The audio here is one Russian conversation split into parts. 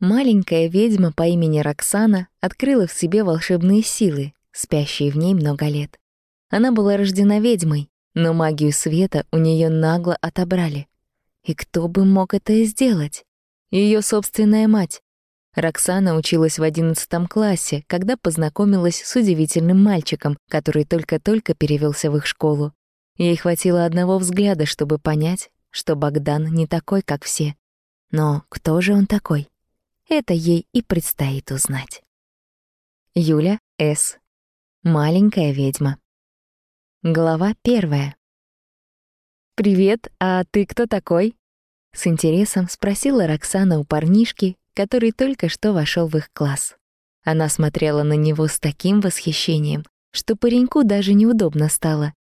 Маленькая ведьма по имени Роксана открыла в себе волшебные силы, спящие в ней много лет. Она была рождена ведьмой, но магию света у нее нагло отобрали. И кто бы мог это сделать? Ее собственная мать. Роксана училась в одиннадцатом классе, когда познакомилась с удивительным мальчиком, который только-только перевелся в их школу. Ей хватило одного взгляда, чтобы понять, что Богдан не такой, как все. Но кто же он такой? Это ей и предстоит узнать. Юля С. Маленькая ведьма. Глава первая. «Привет, а ты кто такой?» С интересом спросила Роксана у парнишки, который только что вошел в их класс. Она смотрела на него с таким восхищением, что пареньку даже неудобно стало.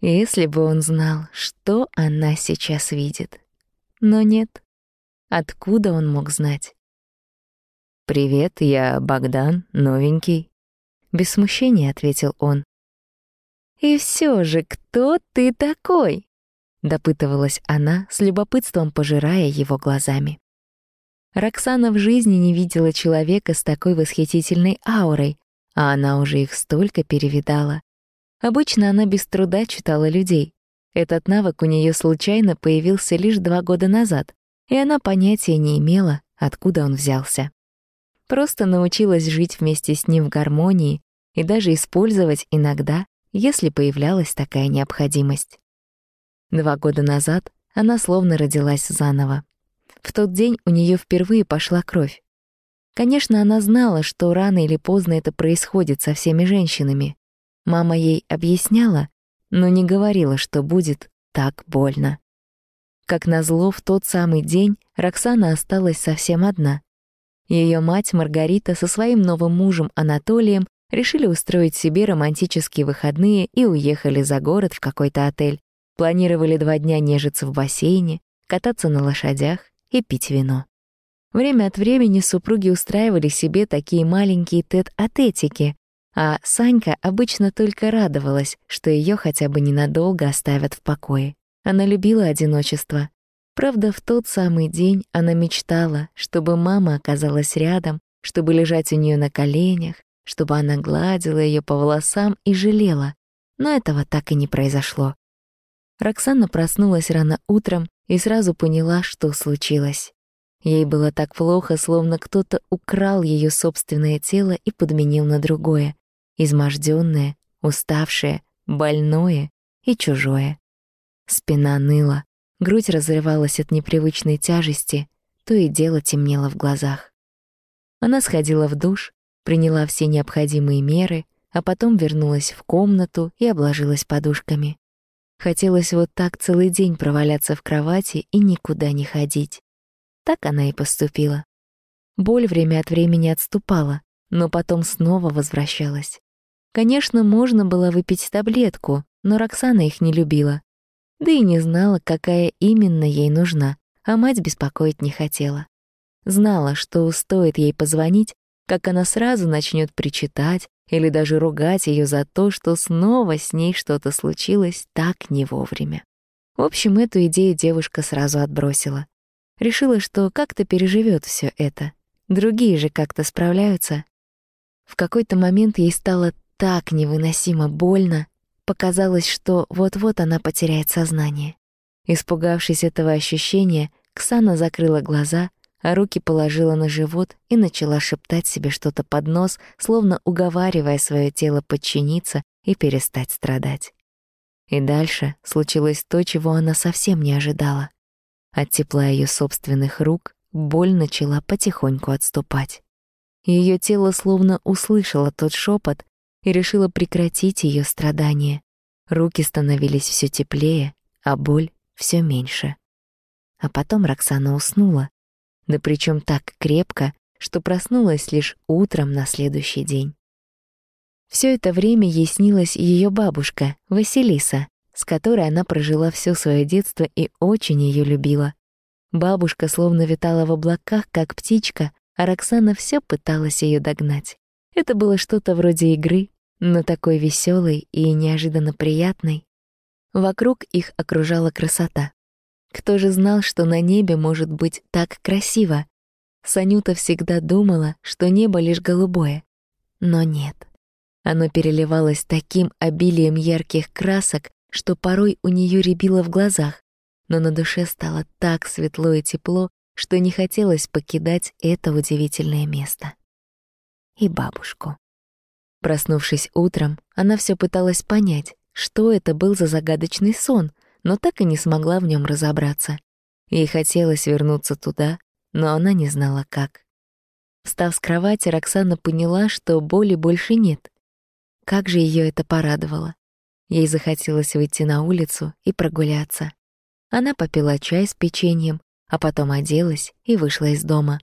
Если бы он знал, что она сейчас видит. Но нет. Откуда он мог знать? «Привет, я Богдан, новенький», — без смущения ответил он. «И все же, кто ты такой?» — допытывалась она, с любопытством пожирая его глазами. Роксана в жизни не видела человека с такой восхитительной аурой, а она уже их столько перевидала. Обычно она без труда читала людей. Этот навык у нее случайно появился лишь два года назад, и она понятия не имела, откуда он взялся. Просто научилась жить вместе с ним в гармонии и даже использовать иногда, если появлялась такая необходимость. Два года назад она словно родилась заново. В тот день у нее впервые пошла кровь. Конечно, она знала, что рано или поздно это происходит со всеми женщинами. Мама ей объясняла, но не говорила, что будет так больно. Как назло, в тот самый день Роксана осталась совсем одна. Ее мать Маргарита со своим новым мужем Анатолием решили устроить себе романтические выходные и уехали за город в какой-то отель. Планировали два дня нежиться в бассейне, кататься на лошадях и пить вино. Время от времени супруги устраивали себе такие маленькие тет-а-тетики, а Санька обычно только радовалась, что ее хотя бы ненадолго оставят в покое. Она любила одиночество, Правда, в тот самый день она мечтала, чтобы мама оказалась рядом, чтобы лежать у нее на коленях, чтобы она гладила ее по волосам и жалела, но этого так и не произошло. Роксана проснулась рано утром и сразу поняла, что случилось. Ей было так плохо, словно кто-то украл ее собственное тело и подменил на другое, измождённое, уставшее, больное и чужое. Спина ныла, Грудь разрывалась от непривычной тяжести, то и дело темнело в глазах. Она сходила в душ, приняла все необходимые меры, а потом вернулась в комнату и обложилась подушками. Хотелось вот так целый день проваляться в кровати и никуда не ходить. Так она и поступила. Боль время от времени отступала, но потом снова возвращалась. Конечно, можно было выпить таблетку, но Роксана их не любила да и не знала, какая именно ей нужна, а мать беспокоить не хотела. Знала, что стоит ей позвонить, как она сразу начнет причитать или даже ругать ее за то, что снова с ней что-то случилось так не вовремя. В общем, эту идею девушка сразу отбросила. Решила, что как-то переживет все это. Другие же как-то справляются. В какой-то момент ей стало так невыносимо больно, Показалось, что вот-вот она потеряет сознание. Испугавшись этого ощущения, Ксана закрыла глаза, а руки положила на живот и начала шептать себе что-то под нос, словно уговаривая свое тело подчиниться и перестать страдать. И дальше случилось то, чего она совсем не ожидала. От тепла ее собственных рук боль начала потихоньку отступать. Ее тело словно услышало тот шепот и решила прекратить ее страдания. Руки становились все теплее, а боль все меньше. А потом Роксана уснула, да причем так крепко, что проснулась лишь утром на следующий день. Все это время ей снилась ее бабушка, Василиса, с которой она прожила все свое детство и очень ее любила. Бабушка словно витала в облаках, как птичка, а Роксана все пыталась ее догнать. Это было что-то вроде игры, но такой веселый и неожиданно приятный. Вокруг их окружала красота. Кто же знал, что на небе может быть так красиво? Санюта всегда думала, что небо лишь голубое. Но нет. Оно переливалось таким обилием ярких красок, что порой у нее рябило в глазах, но на душе стало так светло и тепло, что не хотелось покидать это удивительное место. И бабушку. Проснувшись утром, она все пыталась понять, что это был за загадочный сон, но так и не смогла в нем разобраться. Ей хотелось вернуться туда, но она не знала как. Встав с кровати, Роксана поняла, что боли больше нет. Как же ее это порадовало. Ей захотелось выйти на улицу и прогуляться. Она попила чай с печеньем, а потом оделась и вышла из дома.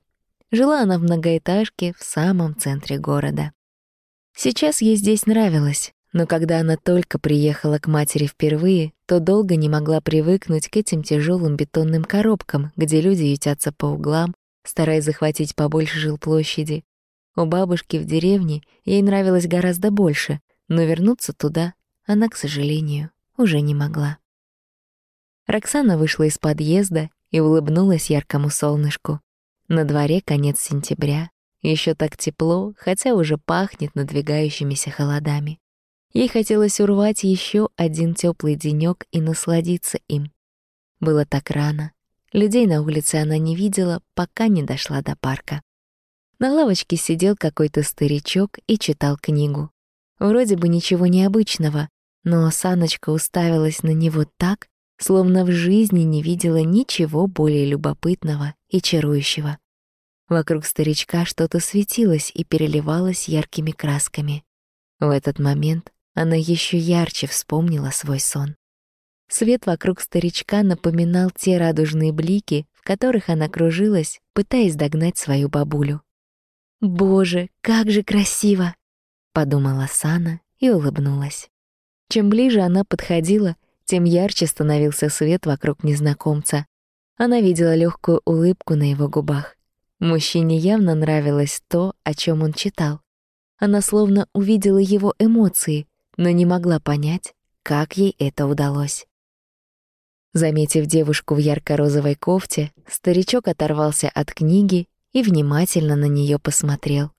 Жила она в многоэтажке в самом центре города. Сейчас ей здесь нравилось, но когда она только приехала к матери впервые, то долго не могла привыкнуть к этим тяжелым бетонным коробкам, где люди ютятся по углам, стараясь захватить побольше жилплощади. У бабушки в деревне ей нравилось гораздо больше, но вернуться туда она, к сожалению, уже не могла. Роксана вышла из подъезда и улыбнулась яркому солнышку. На дворе конец сентября. Еще так тепло, хотя уже пахнет надвигающимися холодами. Ей хотелось урвать еще один теплый денек и насладиться им. Было так рано. Людей на улице она не видела, пока не дошла до парка. На лавочке сидел какой-то старичок и читал книгу. Вроде бы ничего необычного, но Саночка уставилась на него так, словно в жизни не видела ничего более любопытного и чарующего. Вокруг старичка что-то светилось и переливалось яркими красками. В этот момент она еще ярче вспомнила свой сон. Свет вокруг старичка напоминал те радужные блики, в которых она кружилась, пытаясь догнать свою бабулю. «Боже, как же красиво!» — подумала Сана и улыбнулась. Чем ближе она подходила, тем ярче становился свет вокруг незнакомца. Она видела легкую улыбку на его губах. Мужчине явно нравилось то, о чем он читал. Она словно увидела его эмоции, но не могла понять, как ей это удалось. Заметив девушку в ярко-розовой кофте, старичок оторвался от книги и внимательно на нее посмотрел.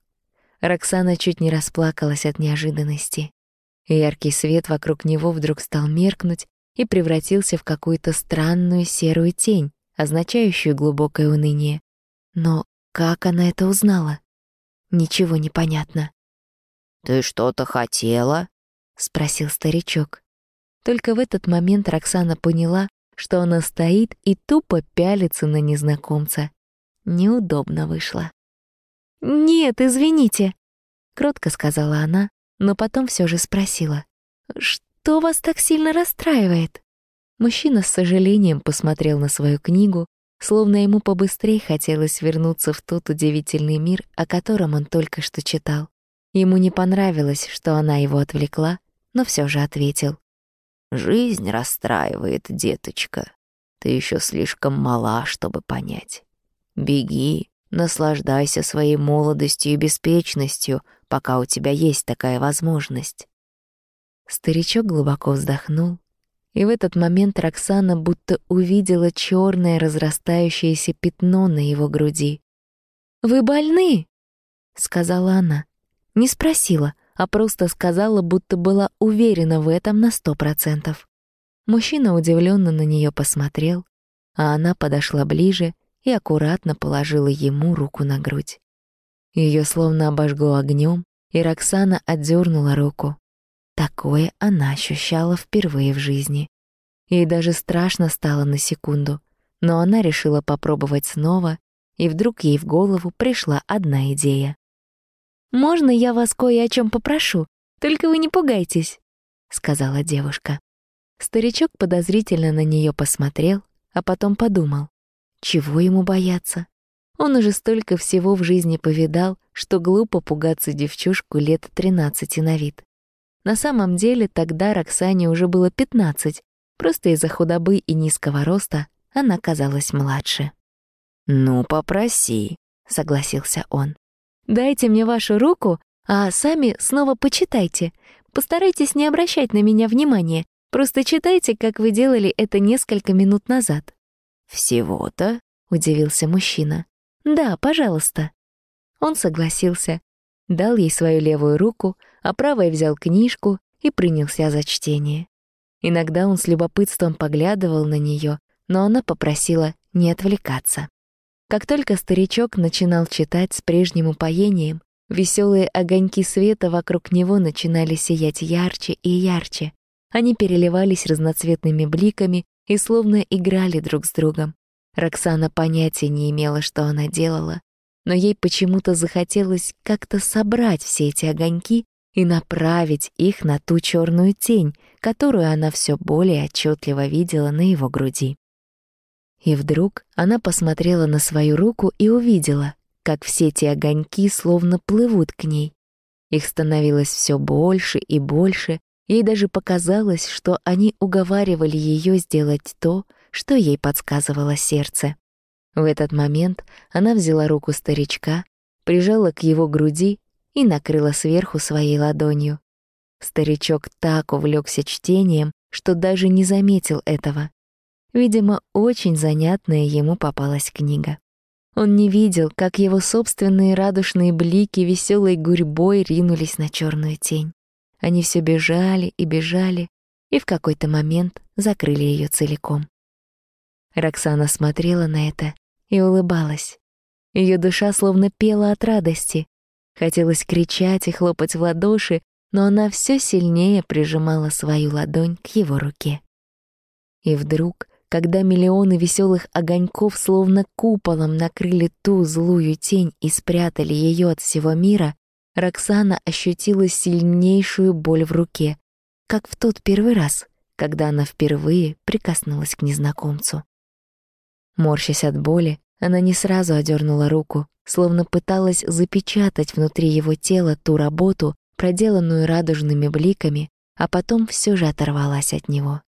Роксана чуть не расплакалась от неожиданности. Яркий свет вокруг него вдруг стал меркнуть, и превратился в какую-то странную серую тень, означающую глубокое уныние. Но как она это узнала? Ничего не понятно. «Ты что-то хотела?» — спросил старичок. Только в этот момент Роксана поняла, что она стоит и тупо пялится на незнакомца. Неудобно вышло. «Нет, извините», — кротко сказала она, но потом все же спросила. Что вас так сильно расстраивает?» Мужчина с сожалением посмотрел на свою книгу, словно ему побыстрее хотелось вернуться в тот удивительный мир, о котором он только что читал. Ему не понравилось, что она его отвлекла, но все же ответил. «Жизнь расстраивает, деточка. Ты еще слишком мала, чтобы понять. Беги, наслаждайся своей молодостью и беспечностью, пока у тебя есть такая возможность. Старичок глубоко вздохнул, и в этот момент Роксана будто увидела черное разрастающееся пятно на его груди. «Вы больны?» — сказала она. Не спросила, а просто сказала, будто была уверена в этом на сто процентов. Мужчина удивленно на нее посмотрел, а она подошла ближе и аккуратно положила ему руку на грудь. Ее словно обожгло огнем, и Роксана отдернула руку. Такое она ощущала впервые в жизни. Ей даже страшно стало на секунду, но она решила попробовать снова, и вдруг ей в голову пришла одна идея. «Можно я вас кое о чем попрошу? Только вы не пугайтесь», — сказала девушка. Старичок подозрительно на нее посмотрел, а потом подумал, чего ему бояться? Он уже столько всего в жизни повидал, что глупо пугаться девчушку лет тринадцати на вид. На самом деле тогда Роксане уже было 15, просто из-за худобы и низкого роста она казалась младше. «Ну, попроси», — согласился он. «Дайте мне вашу руку, а сами снова почитайте. Постарайтесь не обращать на меня внимания, просто читайте, как вы делали это несколько минут назад». «Всего-то?» — удивился мужчина. Да, пожалуйста». Он согласился, дал ей свою левую руку, а правой взял книжку и принялся за чтение. Иногда он с любопытством поглядывал на нее, но она попросила не отвлекаться. Как только старичок начинал читать с прежним упоением, веселые огоньки света вокруг него начинали сиять ярче и ярче. Они переливались разноцветными бликами и словно играли друг с другом. Роксана понятия не имела, что она делала, но ей почему-то захотелось как-то собрать все эти огоньки и направить их на ту черную тень, которую она все более отчетливо видела на его груди. И вдруг она посмотрела на свою руку и увидела, как все эти огоньки словно плывут к ней. Их становилось все больше и больше, ей даже показалось, что они уговаривали ее сделать то, что ей подсказывало сердце. В этот момент она взяла руку старичка, прижала к его груди и накрыла сверху своей ладонью. Старичок так увлекся чтением, что даже не заметил этого. Видимо, очень занятная ему попалась книга. Он не видел, как его собственные радужные блики веселой гурьбой ринулись на черную тень. Они все бежали и бежали, и в какой-то момент закрыли ее целиком. Роксана смотрела на это и улыбалась. Ее душа словно пела от радости. Хотелось кричать и хлопать в ладоши, но она все сильнее прижимала свою ладонь к его руке. И вдруг, когда миллионы веселых огоньков словно куполом накрыли ту злую тень и спрятали ее от всего мира, Роксана ощутила сильнейшую боль в руке, как в тот первый раз, когда она впервые прикоснулась к незнакомцу. Морщась от боли, она не сразу одернула руку, словно пыталась запечатать внутри его тела ту работу, проделанную радужными бликами, а потом все же оторвалась от него.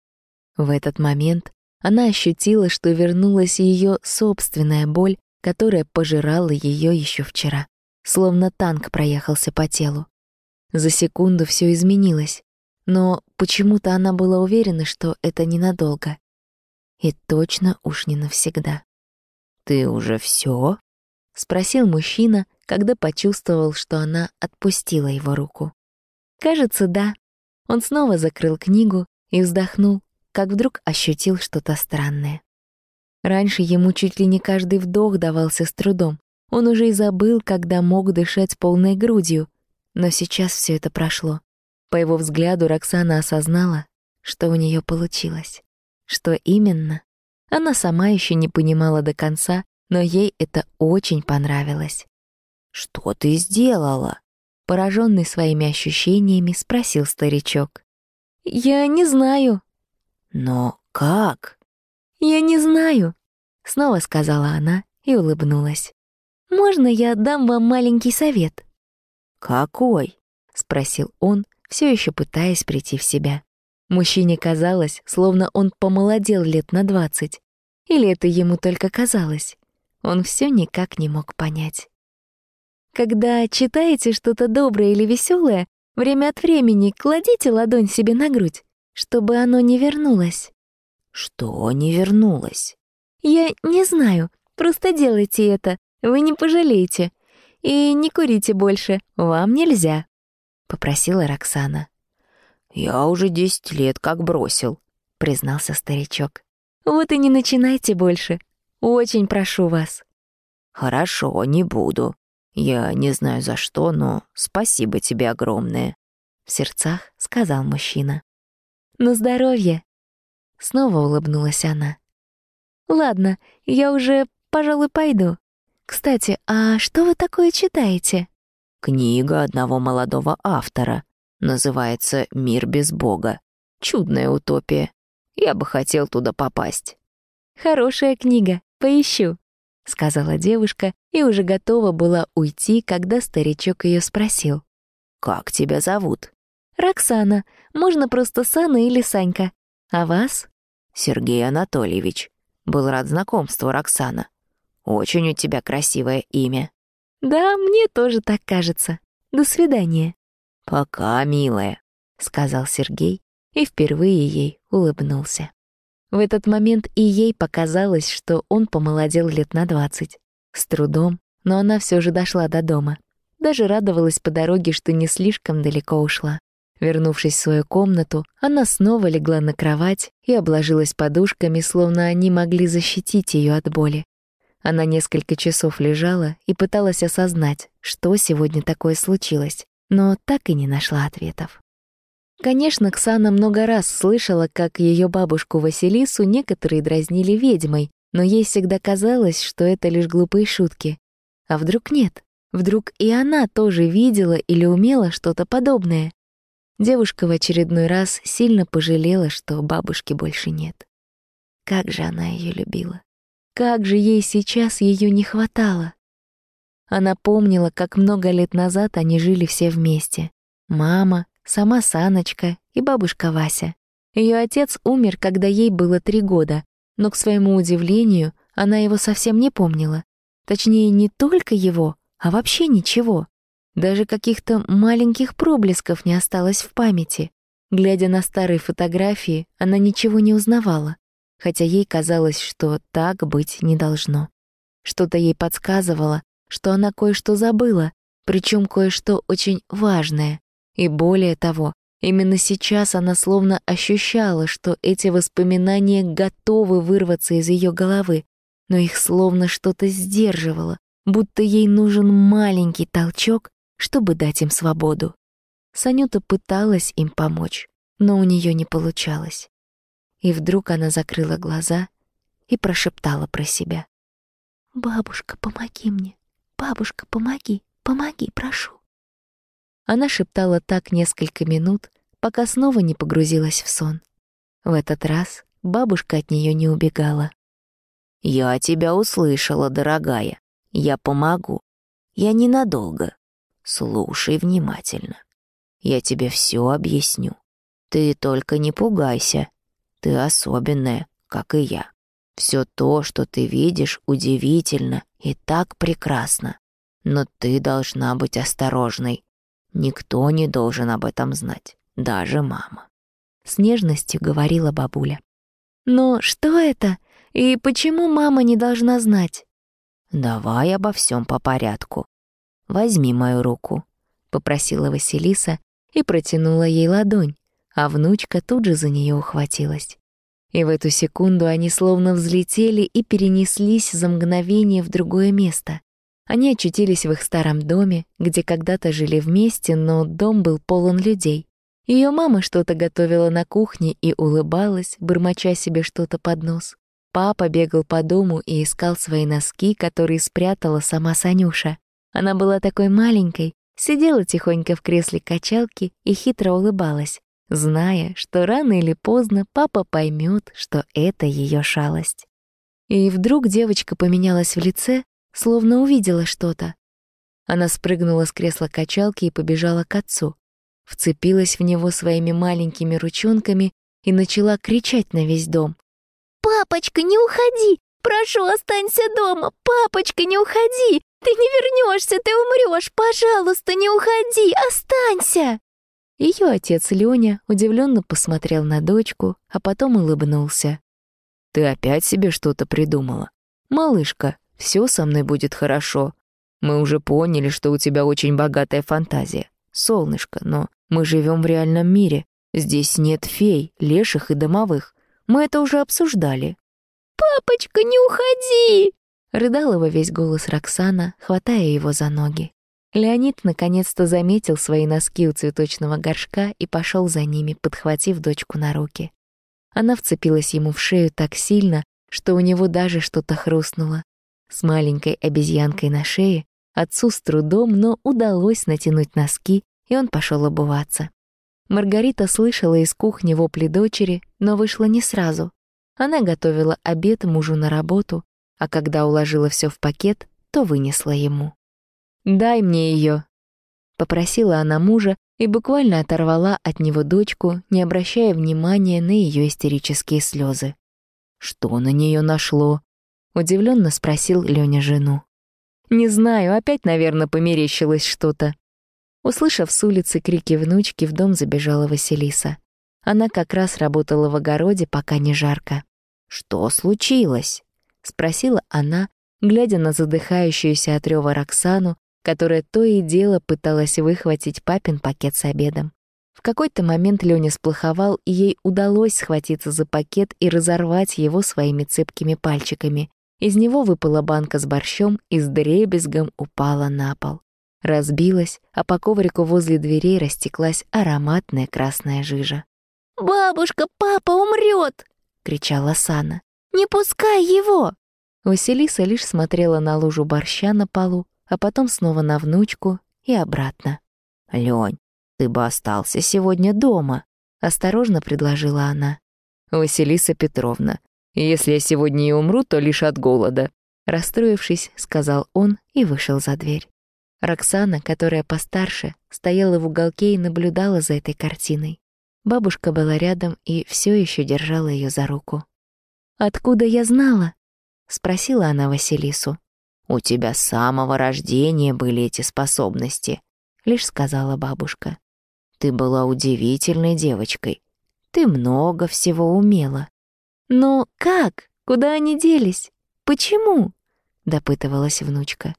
В этот момент она ощутила, что вернулась ее собственная боль, которая пожирала ее еще вчера, словно танк проехался по телу. За секунду все изменилось, но почему-то она была уверена, что это ненадолго. И точно уж не навсегда. «Ты уже все? Спросил мужчина, когда почувствовал, что она отпустила его руку. «Кажется, да». Он снова закрыл книгу и вздохнул, как вдруг ощутил что-то странное. Раньше ему чуть ли не каждый вдох давался с трудом. Он уже и забыл, когда мог дышать полной грудью. Но сейчас все это прошло. По его взгляду Роксана осознала, что у нее получилось. Что именно? Она сама еще не понимала до конца, но ей это очень понравилось. «Что ты сделала?» Пораженный своими ощущениями, спросил старичок. «Я не знаю». «Но как?» «Я не знаю», — снова сказала она и улыбнулась. «Можно я дам вам маленький совет?» «Какой?» — спросил он, все еще пытаясь прийти в себя. Мужчине казалось, словно он помолодел лет на двадцать. Или это ему только казалось? Он все никак не мог понять. Когда читаете что-то доброе или веселое, время от времени кладите ладонь себе на грудь, чтобы оно не вернулось. Что не вернулось? Я не знаю, просто делайте это, вы не пожалеете. И не курите больше, вам нельзя, — попросила Роксана. «Я уже десять лет как бросил», — признался старичок. «Вот и не начинайте больше. Очень прошу вас». «Хорошо, не буду. Я не знаю за что, но спасибо тебе огромное», — в сердцах сказал мужчина. «На здоровье!» Снова улыбнулась она. «Ладно, я уже, пожалуй, пойду. Кстати, а что вы такое читаете?» «Книга одного молодого автора. Называется «Мир без Бога». Чудная утопия. Я бы хотел туда попасть. «Хорошая книга, поищу», — сказала девушка и уже готова была уйти, когда старичок ее спросил. «Как тебя зовут?» «Роксана. Можно просто Сана или Санька. А вас?» «Сергей Анатольевич. Был рад знакомству, Роксана. Очень у тебя красивое имя». «Да, мне тоже так кажется. До свидания». «Пока, милая», — сказал Сергей и впервые ей улыбнулся. В этот момент и ей показалось, что он помолодел лет на двадцать. С трудом, но она все же дошла до дома. Даже радовалась по дороге, что не слишком далеко ушла. Вернувшись в свою комнату, она снова легла на кровать и обложилась подушками, словно они могли защитить ее от боли. Она несколько часов лежала и пыталась осознать, что сегодня такое случилось, но так и не нашла ответов. Конечно, Ксана много раз слышала, как ее бабушку Василису некоторые дразнили ведьмой, но ей всегда казалось, что это лишь глупые шутки. А вдруг нет? Вдруг и она тоже видела или умела что-то подобное? Девушка в очередной раз сильно пожалела, что бабушки больше нет. Как же она ее любила. Как же ей сейчас ее не хватало. Она помнила, как много лет назад они жили все вместе. Мама, сама Саночка и бабушка Вася. Ее отец умер, когда ей было три года, но, к своему удивлению, она его совсем не помнила. Точнее, не только его, а вообще ничего. Даже каких-то маленьких проблесков не осталось в памяти. Глядя на старые фотографии, она ничего не узнавала, хотя ей казалось, что так быть не должно. Что-то ей подсказывало, что она кое-что забыла, причем кое-что очень важное. И более того, именно сейчас она словно ощущала, что эти воспоминания готовы вырваться из ее головы, но их словно что-то сдерживало, будто ей нужен маленький толчок, чтобы дать им свободу. Санюта пыталась им помочь, но у нее не получалось. И вдруг она закрыла глаза и прошептала про себя. «Бабушка, помоги мне! Бабушка, помоги! Помоги, прошу!» Она шептала так несколько минут, пока снова не погрузилась в сон. В этот раз бабушка от нее не убегала. «Я тебя услышала, дорогая. Я помогу. Я ненадолго. Слушай внимательно. Я тебе все объясню. Ты только не пугайся. Ты особенная, как и я. Все то, что ты видишь, удивительно и так прекрасно. Но ты должна быть осторожной. Никто не должен об этом знать, даже мама. С нежностью говорила бабуля. Но что это? И почему мама не должна знать? Давай обо всем по порядку. «Возьми мою руку», — попросила Василиса и протянула ей ладонь, а внучка тут же за нее ухватилась. И в эту секунду они словно взлетели и перенеслись за мгновение в другое место. Они очутились в их старом доме, где когда-то жили вместе, но дом был полон людей. Ее мама что-то готовила на кухне и улыбалась, бормоча себе что-то под нос. Папа бегал по дому и искал свои носки, которые спрятала сама Санюша. Она была такой маленькой, сидела тихонько в кресле качалки и хитро улыбалась, зная, что рано или поздно папа поймет, что это ее шалость. И вдруг девочка поменялась в лице, словно увидела что-то. Она спрыгнула с кресла качалки и побежала к отцу, вцепилась в него своими маленькими ручонками и начала кричать на весь дом. «Папочка, не уходи! Прошу, останься дома! Папочка, не уходи! Ты не вернешься, ты умрешь! Пожалуйста, не уходи! Останься!» Ее отец Лёня удивленно посмотрел на дочку, а потом улыбнулся. «Ты опять себе что-то придумала? Малышка, все со мной будет хорошо. Мы уже поняли, что у тебя очень богатая фантазия. Солнышко, но мы живем в реальном мире. Здесь нет фей, леших и домовых. Мы это уже обсуждали. «Папочка, не уходи!» Рыдала во весь голос Роксана, хватая его за ноги. Леонид наконец-то заметил свои носки у цветочного горшка и пошел за ними, подхватив дочку на руки. Она вцепилась ему в шею так сильно, что у него даже что-то хрустнуло. С маленькой обезьянкой на шее отцу с трудом, но удалось натянуть носки, и он пошел обуваться. Маргарита слышала из кухни вопли дочери, но вышла не сразу. Она готовила обед мужу на работу, а когда уложила все в пакет, то вынесла ему. «Дай мне ее, попросила она мужа и буквально оторвала от него дочку, не обращая внимания на ее истерические слезы. «Что на нее нашло?» — удивленно спросил Лёня жену. «Не знаю, опять, наверное, померещилось что-то». Услышав с улицы крики внучки, в дом забежала Василиса. Она как раз работала в огороде, пока не жарко. «Что случилось?» — спросила она, глядя на задыхающуюся от рёва Роксану, которая то и дело пыталась выхватить папин пакет с обедом. В какой-то момент Лёня сплоховал, и ей удалось схватиться за пакет и разорвать его своими цепкими пальчиками. Из него выпала банка с борщом и с дребезгом упала на пол. Разбилась, а по коврику возле дверей растеклась ароматная красная жижа. «Бабушка, папа умрет!» — кричала Сана. «Не пускай его!» Василиса лишь смотрела на лужу борща на полу, а потом снова на внучку и обратно. «Лёнь, ты бы остался сегодня дома», — осторожно предложила она. «Василиса Петровна, если я сегодня и умру, то лишь от голода», расстроившись, сказал он и вышел за дверь. Роксана, которая постарше, стояла в уголке и наблюдала за этой картиной. Бабушка была рядом и все еще держала ее за руку. «Откуда я знала?» — спросила она Василису. «У тебя с самого рождения были эти способности», — лишь сказала бабушка. «Ты была удивительной девочкой. Ты много всего умела». «Но как? Куда они делись? Почему?» — допытывалась внучка.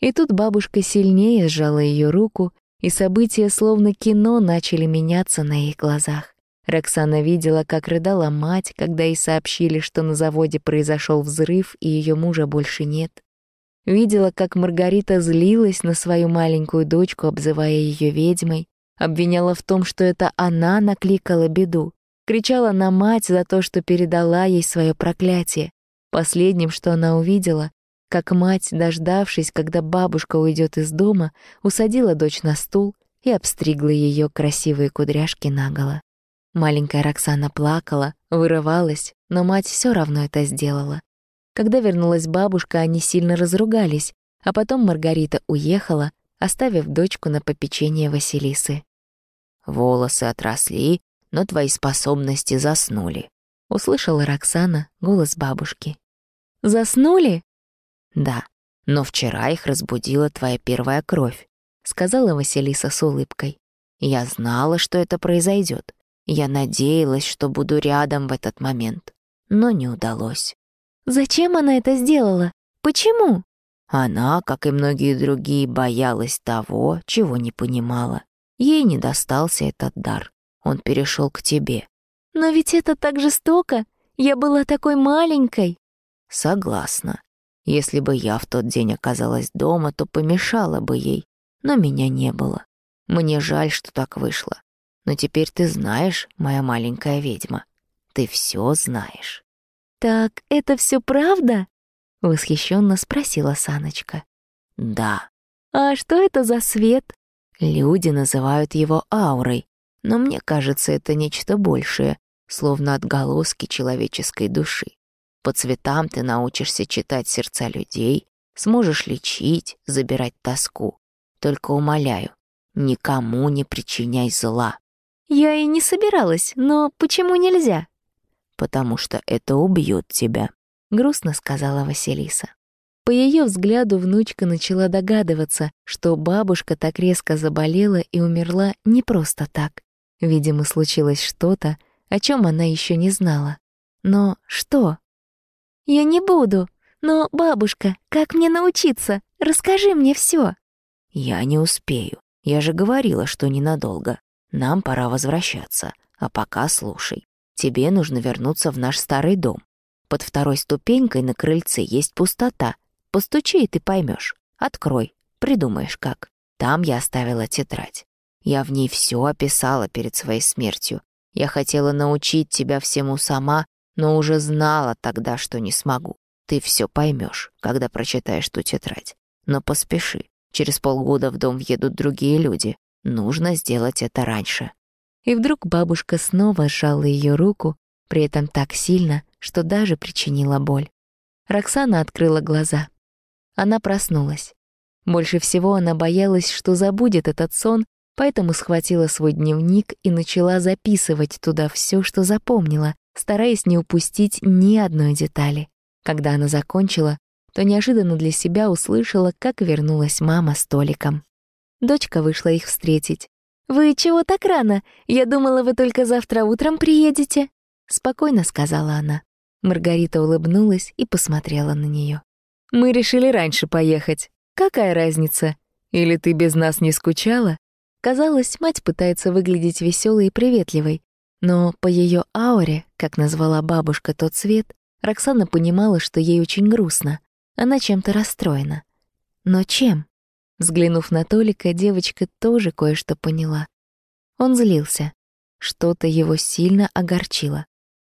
И тут бабушка сильнее сжала ее руку, и события словно кино начали меняться на их глазах. Роксана видела, как рыдала мать, когда ей сообщили, что на заводе произошел взрыв и ее мужа больше нет. Видела, как Маргарита злилась на свою маленькую дочку, обзывая ее ведьмой, обвиняла в том, что это она накликала беду, кричала на мать за то, что передала ей свое проклятие. Последним, что она увидела, как мать, дождавшись, когда бабушка уйдет из дома, усадила дочь на стул и обстригла ее красивые кудряшки наголо. Маленькая Роксана плакала, вырывалась, но мать все равно это сделала. Когда вернулась бабушка, они сильно разругались, а потом Маргарита уехала, оставив дочку на попечение Василисы. «Волосы отросли, но твои способности заснули», — услышала Роксана голос бабушки. «Заснули?» «Да, но вчера их разбудила твоя первая кровь», — сказала Василиса с улыбкой. «Я знала, что это произойдет. Я надеялась, что буду рядом в этот момент, но не удалось». «Зачем она это сделала? Почему?» Она, как и многие другие, боялась того, чего не понимала. Ей не достался этот дар. Он перешел к тебе. «Но ведь это так жестоко! Я была такой маленькой!» «Согласна. Если бы я в тот день оказалась дома, то помешала бы ей, но меня не было. Мне жаль, что так вышло. Но теперь ты знаешь, моя маленькая ведьма. Ты все знаешь. Так это все правда? Восхищенно спросила Саночка. Да. А что это за свет? Люди называют его аурой, но мне кажется, это нечто большее, словно отголоски человеческой души. По цветам ты научишься читать сердца людей, сможешь лечить, забирать тоску. Только умоляю, никому не причиняй зла. Я и не собиралась, но почему нельзя? Потому что это убьет тебя, грустно сказала Василиса. По ее взгляду внучка начала догадываться, что бабушка так резко заболела и умерла не просто так. Видимо, случилось что-то, о чем она еще не знала. Но что? «Я не буду. Но, бабушка, как мне научиться? Расскажи мне все. «Я не успею. Я же говорила, что ненадолго. Нам пора возвращаться. А пока слушай. Тебе нужно вернуться в наш старый дом. Под второй ступенькой на крыльце есть пустота. Постучи, и ты поймешь. Открой. Придумаешь как. Там я оставила тетрадь. Я в ней все описала перед своей смертью. Я хотела научить тебя всему сама, но уже знала тогда, что не смогу. Ты все поймешь, когда прочитаешь ту тетрадь. Но поспеши. Через полгода в дом въедут другие люди. Нужно сделать это раньше. И вдруг бабушка снова сжала ее руку, при этом так сильно, что даже причинила боль. Роксана открыла глаза. Она проснулась. Больше всего она боялась, что забудет этот сон, поэтому схватила свой дневник и начала записывать туда все, что запомнила, стараясь не упустить ни одной детали. Когда она закончила, то неожиданно для себя услышала, как вернулась мама с Толиком. Дочка вышла их встретить. «Вы чего так рано? Я думала, вы только завтра утром приедете», — спокойно сказала она. Маргарита улыбнулась и посмотрела на нее. Мы решили раньше поехать. Какая разница? Или ты без нас не скучала?» Казалось, мать пытается выглядеть веселой и приветливой, но по ее ауре, как назвала бабушка тот цвет, Роксана понимала, что ей очень грустно. Она чем-то расстроена. Но чем? Взглянув на Толика, девочка тоже кое-что поняла. Он злился. Что-то его сильно огорчило.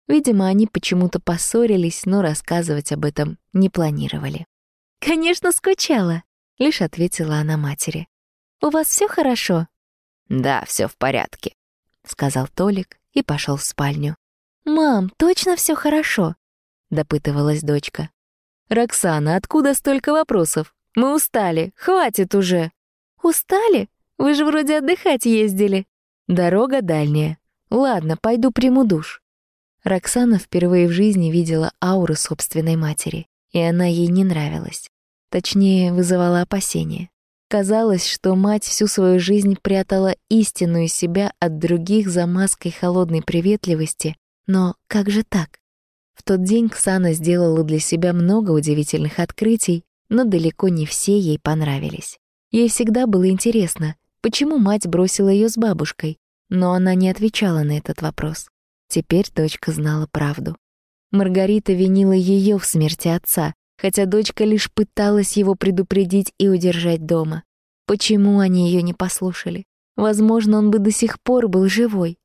Видимо, они почему-то поссорились, но рассказывать об этом не планировали. «Конечно, скучала», — лишь ответила она матери. «У вас все хорошо?» «Да, все в порядке», — сказал Толик и пошел в спальню. «Мам, точно все хорошо?» — допытывалась дочка. «Роксана, откуда столько вопросов? Мы устали, хватит уже!» «Устали? Вы же вроде отдыхать ездили». «Дорога дальняя. Ладно, пойду приму душ». Роксана впервые в жизни видела ауру собственной матери, и она ей не нравилась. Точнее, вызывала опасения. Казалось, что мать всю свою жизнь прятала истинную себя от других за маской холодной приветливости, но как же так? В тот день Ксана сделала для себя много удивительных открытий, но далеко не все ей понравились. Ей всегда было интересно, почему мать бросила ее с бабушкой, но она не отвечала на этот вопрос. Теперь дочка знала правду. Маргарита винила ее в смерти отца, хотя дочка лишь пыталась его предупредить и удержать дома. Почему они ее не послушали? Возможно, он бы до сих пор был живой.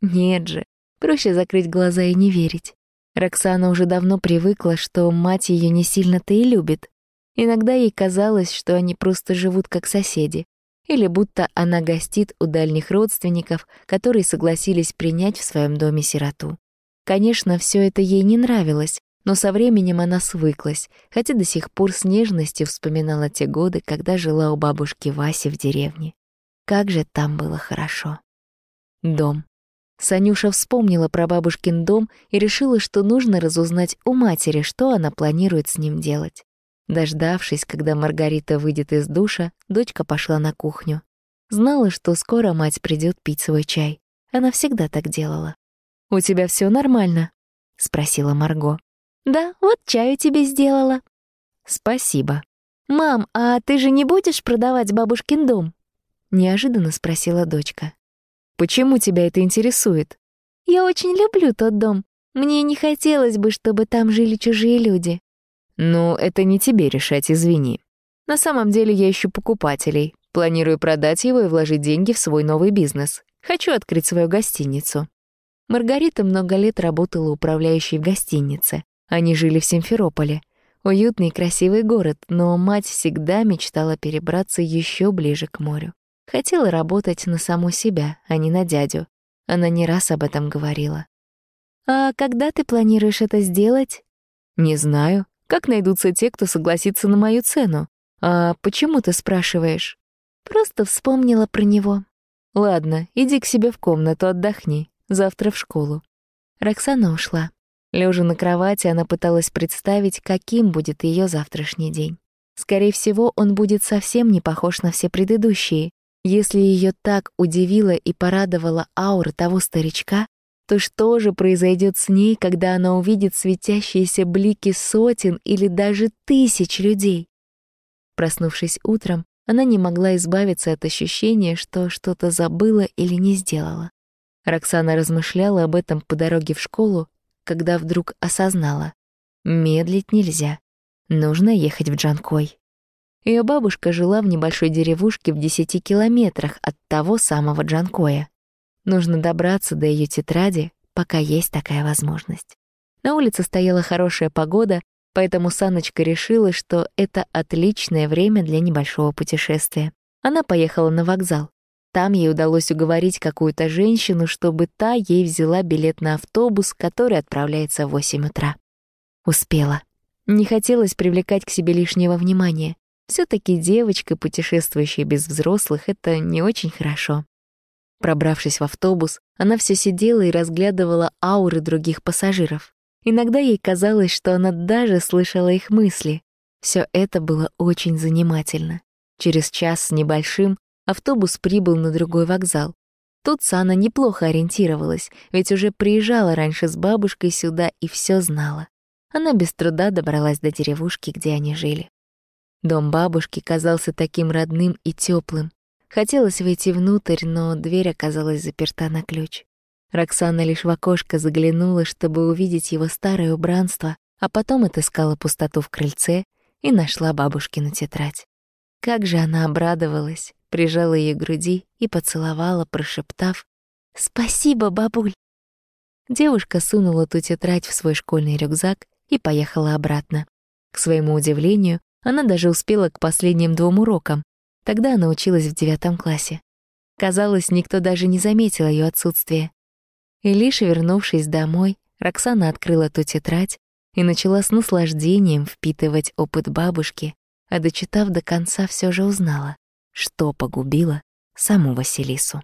Нет же, проще закрыть глаза и не верить. Роксана уже давно привыкла, что мать ее не сильно-то и любит. Иногда ей казалось, что они просто живут как соседи, или будто она гостит у дальних родственников, которые согласились принять в своем доме сироту. Конечно, все это ей не нравилось, но со временем она свыклась, хотя до сих пор с нежностью вспоминала те годы, когда жила у бабушки Васи в деревне. Как же там было хорошо. Дом. Санюша вспомнила про бабушкин дом и решила, что нужно разузнать у матери, что она планирует с ним делать. Дождавшись, когда Маргарита выйдет из душа, дочка пошла на кухню. Знала, что скоро мать придет пить свой чай. Она всегда так делала. «У тебя все нормально?» — спросила Марго. «Да, вот чаю тебе сделала». «Спасибо». «Мам, а ты же не будешь продавать бабушкин дом?» — неожиданно спросила дочка. Почему тебя это интересует? Я очень люблю тот дом. Мне не хотелось бы, чтобы там жили чужие люди. Ну, это не тебе решать, извини. На самом деле я ищу покупателей. Планирую продать его и вложить деньги в свой новый бизнес. Хочу открыть свою гостиницу. Маргарита много лет работала управляющей в гостинице. Они жили в Симферополе. Уютный и красивый город, но мать всегда мечтала перебраться еще ближе к морю. Хотела работать на саму себя, а не на дядю. Она не раз об этом говорила. «А когда ты планируешь это сделать?» «Не знаю. Как найдутся те, кто согласится на мою цену? А почему ты спрашиваешь?» «Просто вспомнила про него». «Ладно, иди к себе в комнату, отдохни. Завтра в школу». Роксана ушла. Лежа на кровати, она пыталась представить, каким будет ее завтрашний день. Скорее всего, он будет совсем не похож на все предыдущие, если ее так удивила и порадовала аура того старичка, то что же произойдет с ней, когда она увидит светящиеся блики сотен или даже тысяч людей? Проснувшись утром, она не могла избавиться от ощущения, что что-то забыла или не сделала. Роксана размышляла об этом по дороге в школу, когда вдруг осознала — медлить нельзя, нужно ехать в Джанкой. Ее бабушка жила в небольшой деревушке в десяти километрах от того самого Джанкоя. Нужно добраться до ее тетради, пока есть такая возможность. На улице стояла хорошая погода, поэтому Саночка решила, что это отличное время для небольшого путешествия. Она поехала на вокзал. Там ей удалось уговорить какую-то женщину, чтобы та ей взяла билет на автобус, который отправляется в 8 утра. Успела. Не хотелось привлекать к себе лишнего внимания все таки девочка, путешествующая без взрослых, это не очень хорошо. Пробравшись в автобус, она все сидела и разглядывала ауры других пассажиров. Иногда ей казалось, что она даже слышала их мысли. Все это было очень занимательно. Через час с небольшим автобус прибыл на другой вокзал. Тут Сана неплохо ориентировалась, ведь уже приезжала раньше с бабушкой сюда и все знала. она без труда добралась до деревушки, где они жили. Дом бабушки казался таким родным и теплым. Хотелось войти внутрь, но дверь оказалась заперта на ключ. Роксана лишь в окошко заглянула, чтобы увидеть его старое убранство, а потом отыскала пустоту в крыльце и нашла бабушкину тетрадь. Как же она обрадовалась, прижала ее к груди и поцеловала, прошептав «Спасибо, бабуль!». Девушка сунула ту тетрадь в свой школьный рюкзак и поехала обратно. К своему удивлению, она даже успела к последним двум урокам. Тогда она училась в девятом классе. Казалось, никто даже не заметил ее отсутствие. И лишь вернувшись домой, Роксана открыла ту тетрадь и начала с наслаждением впитывать опыт бабушки, а дочитав до конца, все же узнала, что погубило саму Василису.